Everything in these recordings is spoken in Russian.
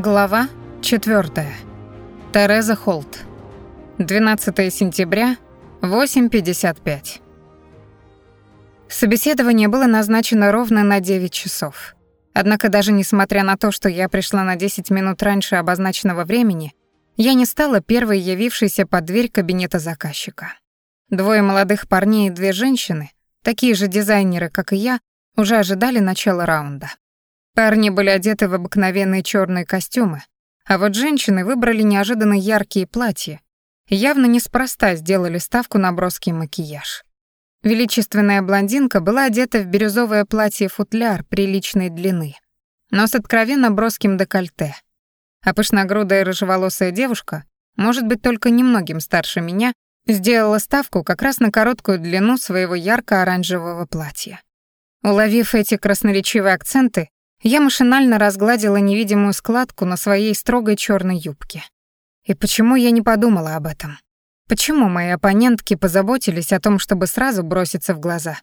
Глава 4. Тереза Холт. 12 сентября, 8.55. Собеседование было назначено ровно на 9 часов. Однако даже несмотря на то, что я пришла на 10 минут раньше обозначенного времени, я не стала первой явившейся под дверь кабинета заказчика. Двое молодых парней и две женщины, такие же дизайнеры, как и я, уже ожидали начала раунда. Парни были одеты в обыкновенные черные костюмы, а вот женщины выбрали неожиданно яркие платья. Явно неспроста сделали ставку на броский макияж. Величественная блондинка была одета в бирюзовое платье-футляр приличной длины, но с откровенно броским декольте. А пышногрудая рыжеволосая девушка, может быть, только немногим старше меня, сделала ставку как раз на короткую длину своего ярко-оранжевого платья. Уловив эти красноречивые акценты, я машинально разгладила невидимую складку на своей строгой черной юбке. И почему я не подумала об этом? Почему мои оппонентки позаботились о том, чтобы сразу броситься в глаза?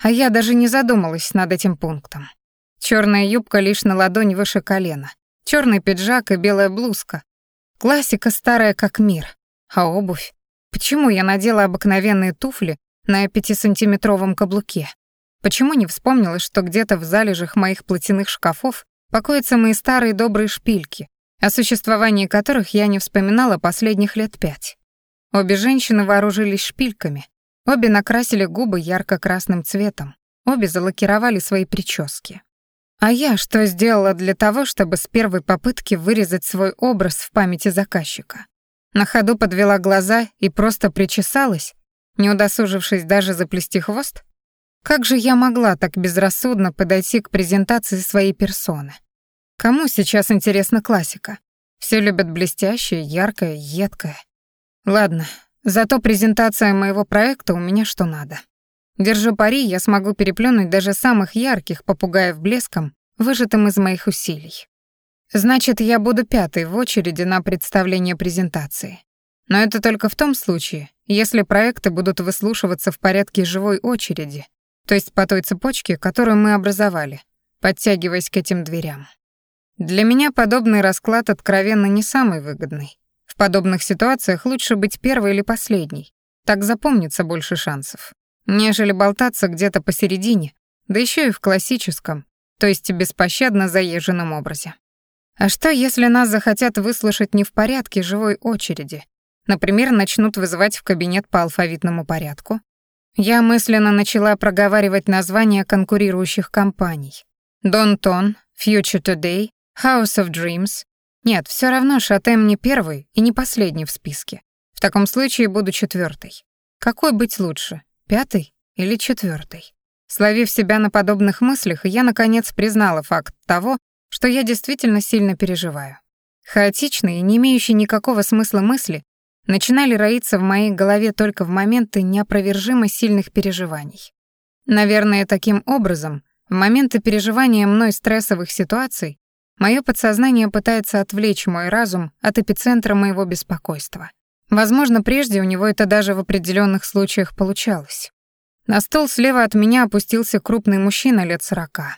А я даже не задумалась над этим пунктом. Черная юбка лишь на ладонь выше колена, черный пиджак и белая блузка. Классика старая как мир. А обувь? Почему я надела обыкновенные туфли на пятисантиметровом каблуке? Почему не вспомнилось, что где-то в залежах моих платяных шкафов покоятся мои старые добрые шпильки, о существовании которых я не вспоминала последних лет пять? Обе женщины вооружились шпильками, обе накрасили губы ярко-красным цветом, обе залакировали свои прически. А я что сделала для того, чтобы с первой попытки вырезать свой образ в памяти заказчика? На ходу подвела глаза и просто причесалась, не удосужившись даже заплести хвост? Как же я могла так безрассудно подойти к презентации своей персоны? Кому сейчас интересна классика? Все любят блестящее, яркое, едкое. Ладно, зато презентация моего проекта у меня что надо. Держу пари, я смогу переплюнуть даже самых ярких попугаев блеском, выжатым из моих усилий. Значит, я буду пятой в очереди на представление презентации. Но это только в том случае, если проекты будут выслушиваться в порядке живой очереди, то есть по той цепочке, которую мы образовали, подтягиваясь к этим дверям. Для меня подобный расклад откровенно не самый выгодный. В подобных ситуациях лучше быть первой или последней, так запомнится больше шансов, нежели болтаться где-то посередине, да еще и в классическом, то есть беспощадно заезженном образе. А что, если нас захотят выслушать не в порядке живой очереди? Например, начнут вызывать в кабинет по алфавитному порядку, я мысленно начала проговаривать названия конкурирующих компаний. Донтон, Future Today, House of Dreams. Нет, все равно Шатем не первый и не последний в списке. В таком случае буду четвертой. Какой быть лучше, пятый или четвертый? Словив себя на подобных мыслях, я, наконец, признала факт того, что я действительно сильно переживаю. Хаотичные, не имеющие никакого смысла мысли начинали роиться в моей голове только в моменты неопровержимо сильных переживаний. Наверное, таким образом, в моменты переживания мной стрессовых ситуаций, мое подсознание пытается отвлечь мой разум от эпицентра моего беспокойства. Возможно, прежде у него это даже в определенных случаях получалось. На стол слева от меня опустился крупный мужчина лет сорока.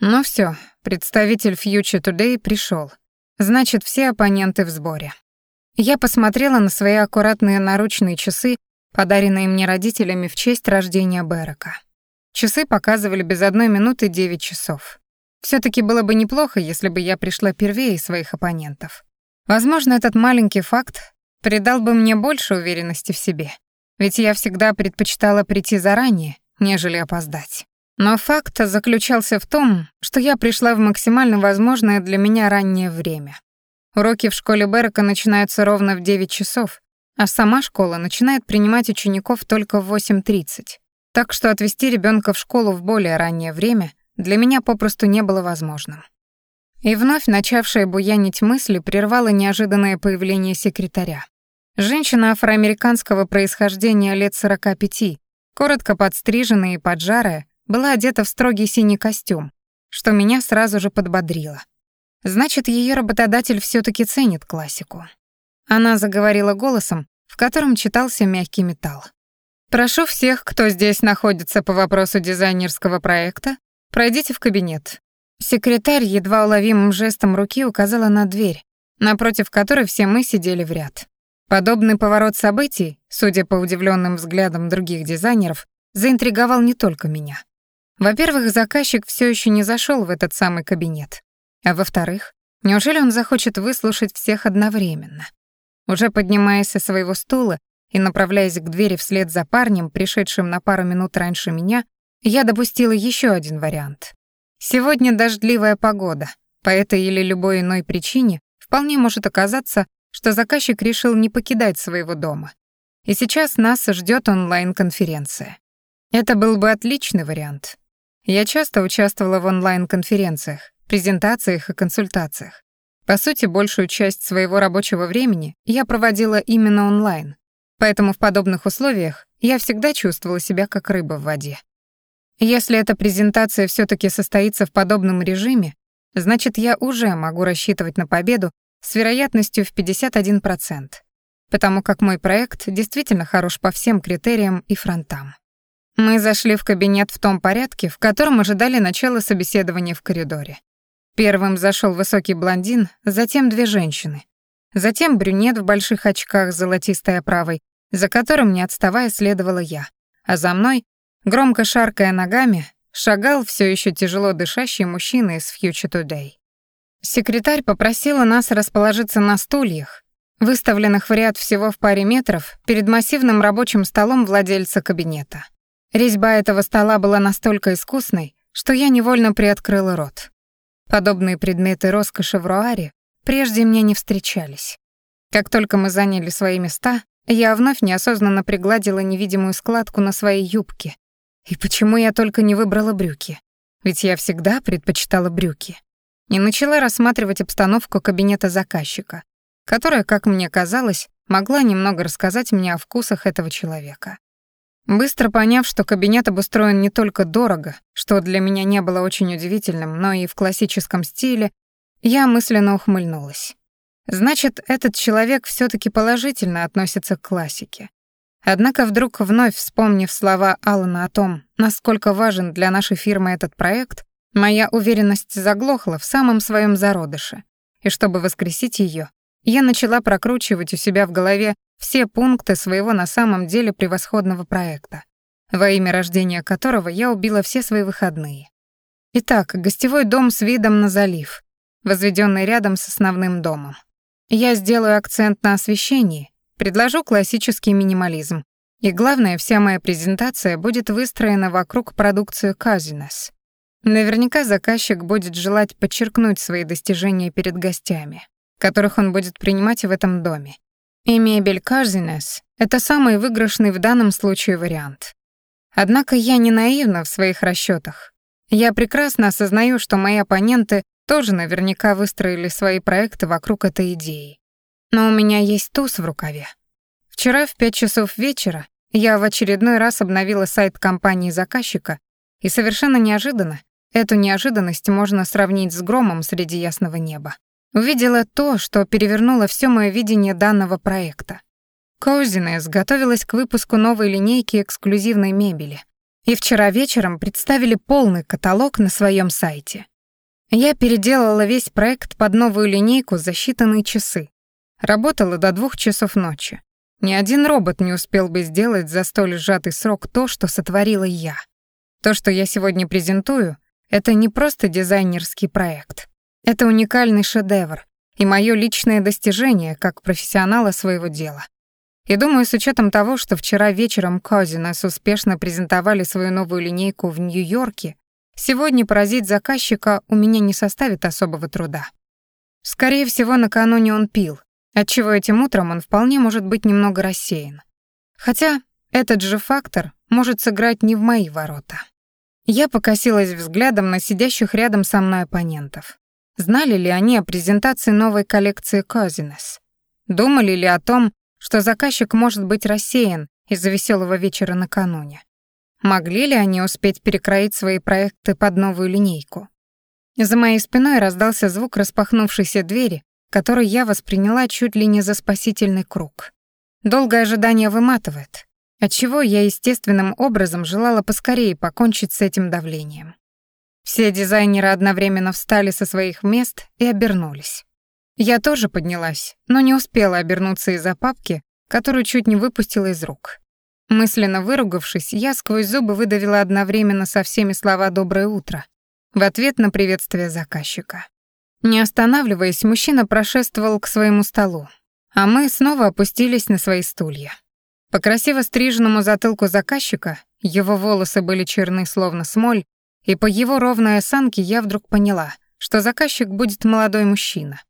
Ну все, представитель Future Today пришел. Значит, все оппоненты в сборе. Я посмотрела на свои аккуратные наручные часы, подаренные мне родителями в честь рождения Берека. Часы показывали без одной минуты девять часов. все таки было бы неплохо, если бы я пришла первее своих оппонентов. Возможно, этот маленький факт придал бы мне больше уверенности в себе, ведь я всегда предпочитала прийти заранее, нежели опоздать. Но факт заключался в том, что я пришла в максимально возможное для меня раннее время. Уроки в школе Берека начинаются ровно в 9 часов, а сама школа начинает принимать учеников только в 8.30. Так что отвезти ребенка в школу в более раннее время для меня попросту не было возможным. И вновь начавшая буянить мысли прервало неожиданное появление секретаря. Женщина афроамериканского происхождения лет 45, коротко подстриженная и поджарая, была одета в строгий синий костюм, что меня сразу же подбодрило. Значит, ее работодатель все таки ценит классику. Она заговорила голосом, в котором читался мягкий металл. «Прошу всех, кто здесь находится по вопросу дизайнерского проекта, пройдите в кабинет. Секретарь едва уловимым жестом руки указала на дверь, напротив которой все мы сидели в ряд. Подобный поворот событий, судя по удивленным взглядам других дизайнеров, заинтриговал не только меня. Во-первых, заказчик все еще не зашел в этот самый кабинет. А во-вторых, неужели он захочет выслушать всех одновременно? Уже поднимаясь со своего стула и направляясь к двери вслед за парнем, пришедшим на пару минут раньше меня, я допустила еще один вариант. Сегодня дождливая погода. По этой или любой иной причине вполне может оказаться, что заказчик решил не покидать своего дома. И сейчас нас ждет онлайн-конференция. Это был бы отличный вариант. Я часто участвовала в онлайн-конференциях, презентациях и консультациях. По сути, большую часть своего рабочего времени я проводила именно онлайн, поэтому в подобных условиях я всегда чувствовала себя как рыба в воде. Если эта презентация все таки состоится в подобном режиме, значит, я уже могу рассчитывать на победу с вероятностью в 51%, потому как мой проект действительно хорош по всем критериям и фронтам. Мы зашли в кабинет в том порядке, в котором ожидали начала собеседования в коридоре. Первым зашел высокий блондин, затем две женщины. Затем брюнет в больших очках с золотистой оправой, за которым, не отставая, следовала я. А за мной, громко шаркая ногами, шагал все еще тяжело дышащий мужчина из Future Today. Секретарь попросила нас расположиться на стульях, выставленных в ряд всего в паре метров перед массивным рабочим столом владельца кабинета. Резьба этого стола была настолько искусной, что я невольно приоткрыла рот. Подобные предметы роскоши в Руаре прежде мне не встречались. Как только мы заняли свои места, я вновь неосознанно пригладила невидимую складку на своей юбке. И почему я только не выбрала брюки? Ведь я всегда предпочитала брюки и начала рассматривать обстановку кабинета заказчика, которая, как мне казалось, могла немного рассказать мне о вкусах этого человека. Быстро поняв, что кабинет обустроен не только дорого, что для меня не было очень удивительным, но и в классическом стиле, я мысленно ухмыльнулась. Значит, этот человек все таки положительно относится к классике. Однако вдруг, вновь вспомнив слова Алана о том, насколько важен для нашей фирмы этот проект, Моя уверенность заглохла в самом своем зародыше, и чтобы воскресить ее, я начала прокручивать у себя в голове все пункты своего на самом деле превосходного проекта, во имя рождения которого я убила все свои выходные. Итак, гостевой дом с видом на залив, возведенный рядом с основным домом. Я сделаю акцент на освещении, предложу классический минимализм, и главное, вся моя презентация будет выстроена вокруг продукции Казинес. Наверняка заказчик будет желать подчеркнуть свои достижения перед гостями, которых он будет принимать в этом доме. И мебель Казинес — это самый выигрышный в данном случае вариант. Однако я не наивна в своих расчетах. Я прекрасно осознаю, что мои оппоненты тоже наверняка выстроили свои проекты вокруг этой идеи. Но у меня есть туз в рукаве. Вчера в пять часов вечера я в очередной раз обновила сайт компании заказчика, и совершенно неожиданно Эту неожиданность можно сравнить с громом среди ясного неба. Увидела то, что перевернуло все мое видение данного проекта. Коузинес готовилась к выпуску новой линейки эксклюзивной мебели. И вчера вечером представили полный каталог на своем сайте. Я переделала весь проект под новую линейку за считанные часы. Работала до двух часов ночи. Ни один робот не успел бы сделать за столь сжатый срок то, что сотворила я. То, что я сегодня презентую, это не просто дизайнерский проект. Это уникальный шедевр и мое личное достижение как профессионала своего дела. И думаю, с учетом того, что вчера вечером Козинес успешно презентовали свою новую линейку в Нью-Йорке, сегодня поразить заказчика у меня не составит особого труда. Скорее всего, накануне он пил, отчего этим утром он вполне может быть немного рассеян. Хотя этот же фактор может сыграть не в мои ворота. Я покосилась взглядом на сидящих рядом со мной оппонентов. Знали ли они о презентации новой коллекции Козинес? Думали ли о том, что заказчик может быть рассеян из-за веселого вечера накануне? Могли ли они успеть перекроить свои проекты под новую линейку? За моей спиной раздался звук распахнувшейся двери, который я восприняла чуть ли не за спасительный круг. Долгое ожидание выматывает, отчего я естественным образом желала поскорее покончить с этим давлением. Все дизайнеры одновременно встали со своих мест и обернулись. Я тоже поднялась, но не успела обернуться из-за папки, которую чуть не выпустила из рук. Мысленно выругавшись, я сквозь зубы выдавила одновременно со всеми слова «доброе утро» в ответ на приветствие заказчика. Не останавливаясь, мужчина прошествовал к своему столу, а мы снова опустились на свои стулья. По красиво стриженному затылку заказчика, его волосы были черны словно смоль, и по его ровной осанке я вдруг поняла, что заказчик будет молодой мужчина.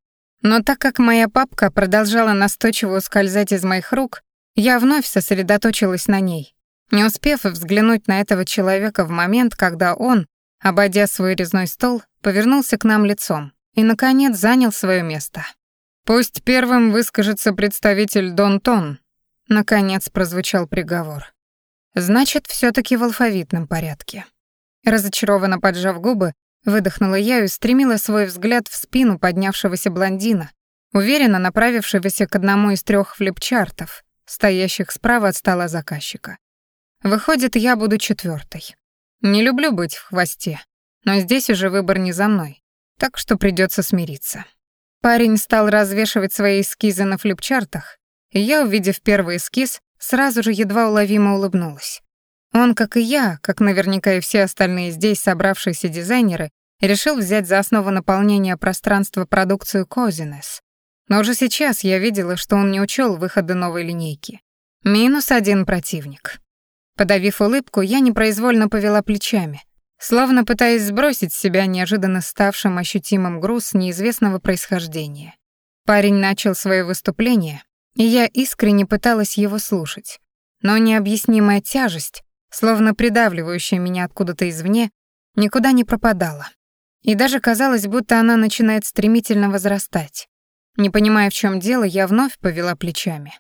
Но так как моя папка продолжала настойчиво ускользать из моих рук, я вновь сосредоточилась на ней, не успев взглянуть на этого человека в момент, когда он, обойдя свой резной стол, повернулся к нам лицом и, наконец, занял свое место. «Пусть первым выскажется представитель Дон Тон», — наконец прозвучал приговор. «Значит, все таки в алфавитном порядке». Разочарованно поджав губы, Выдохнула я и устремила свой взгляд в спину поднявшегося блондина, уверенно направившегося к одному из трех флипчартов, стоящих справа от стола заказчика. Выходит, я буду четвертой. Не люблю быть в хвосте, но здесь уже выбор не за мной, так что придется смириться. Парень стал развешивать свои эскизы на флипчартах, и я, увидев первый эскиз, сразу же едва уловимо улыбнулась. Он, как и я, как наверняка и все остальные здесь собравшиеся дизайнеры, решил взять за основу наполнения пространства продукцию Козинес. Но уже сейчас я видела, что он не учел выхода новой линейки. Минус один противник. Подавив улыбку, я непроизвольно повела плечами, словно пытаясь сбросить с себя неожиданно ставшим ощутимым груз неизвестного происхождения. Парень начал свое выступление, и я искренне пыталась его слушать. Но необъяснимая тяжесть, словно придавливающая меня откуда-то извне, никуда не пропадала. И даже казалось, будто она начинает стремительно возрастать. Не понимая, в чем дело, я вновь повела плечами.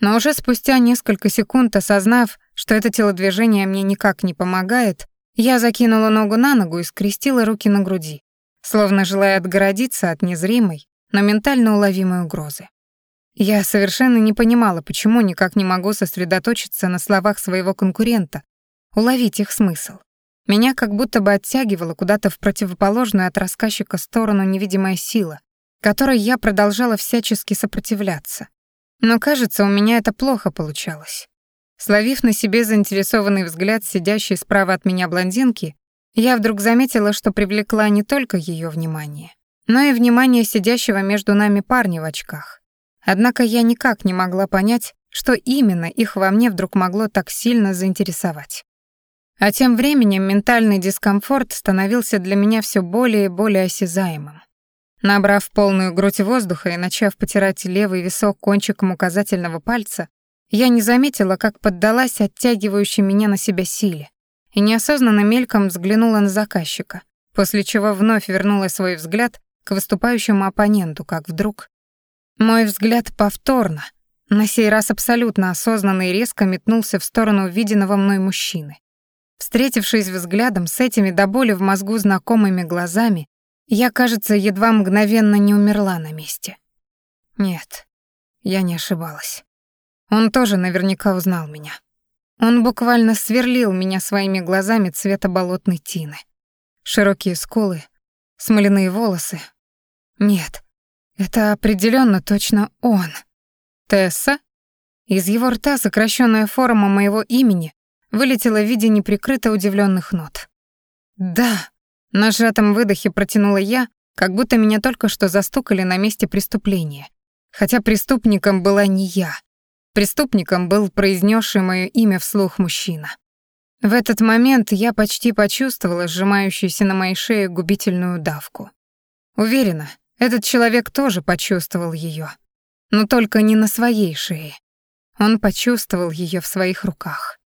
Но уже спустя несколько секунд, осознав, что это телодвижение мне никак не помогает, я закинула ногу на ногу и скрестила руки на груди, словно желая отгородиться от незримой, но ментально уловимой угрозы. Я совершенно не понимала, почему никак не могу сосредоточиться на словах своего конкурента, уловить их смысл. Меня как будто бы оттягивала куда-то в противоположную от рассказчика сторону невидимая сила, которой я продолжала всячески сопротивляться. Но, кажется, у меня это плохо получалось. Словив на себе заинтересованный взгляд сидящей справа от меня блондинки, я вдруг заметила, что привлекла не только ее внимание, но и внимание сидящего между нами парня в очках. Однако я никак не могла понять, что именно их во мне вдруг могло так сильно заинтересовать. А тем временем ментальный дискомфорт становился для меня все более и более осязаемым. Набрав полную грудь воздуха и начав потирать левый висок кончиком указательного пальца, я не заметила, как поддалась оттягивающей меня на себя силе, и неосознанно мельком взглянула на заказчика, после чего вновь вернула свой взгляд к выступающему оппоненту, как вдруг мой взгляд повторно, на сей раз абсолютно осознанно и резко метнулся в сторону увиденного мной мужчины. Встретившись взглядом с этими до боли в мозгу знакомыми глазами, я, кажется, едва мгновенно не умерла на месте. Нет, я не ошибалась. Он тоже наверняка узнал меня. Он буквально сверлил меня своими глазами цвета болотной тины. Широкие скулы, смоляные волосы. Нет, это определенно точно он. Тесса? Из его рта сокращенная форма моего имени вылетела в виде неприкрыто удивленных нот. Да, на сжатом выдохе протянула я, как будто меня только что застукали на месте преступления. Хотя преступником была не я. Преступником был произнесший мое имя вслух мужчина. В этот момент я почти почувствовала сжимающуюся на моей шее губительную давку. Уверена, этот человек тоже почувствовал ее, но только не на своей шее. Он почувствовал ее в своих руках.